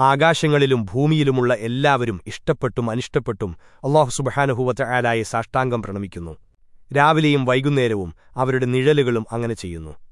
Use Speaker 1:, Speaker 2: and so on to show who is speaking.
Speaker 1: ആകാശങ്ങളിലും ഭൂമിയിലുമുള്ള എല്ലാവരും ഇഷ്ടപ്പെട്ടും അനിഷ്ടപ്പെട്ടും അള്ളാഹു സുബഹാനുഭൂവത്തെ ആലായെ സാഷ്ടാംഗം പ്രണമിക്കുന്നു. രാവിലെയും വൈകുന്നേരവും അവരുടെ നിഴലുകളും അങ്ങനെ ചെയ്യുന്നു.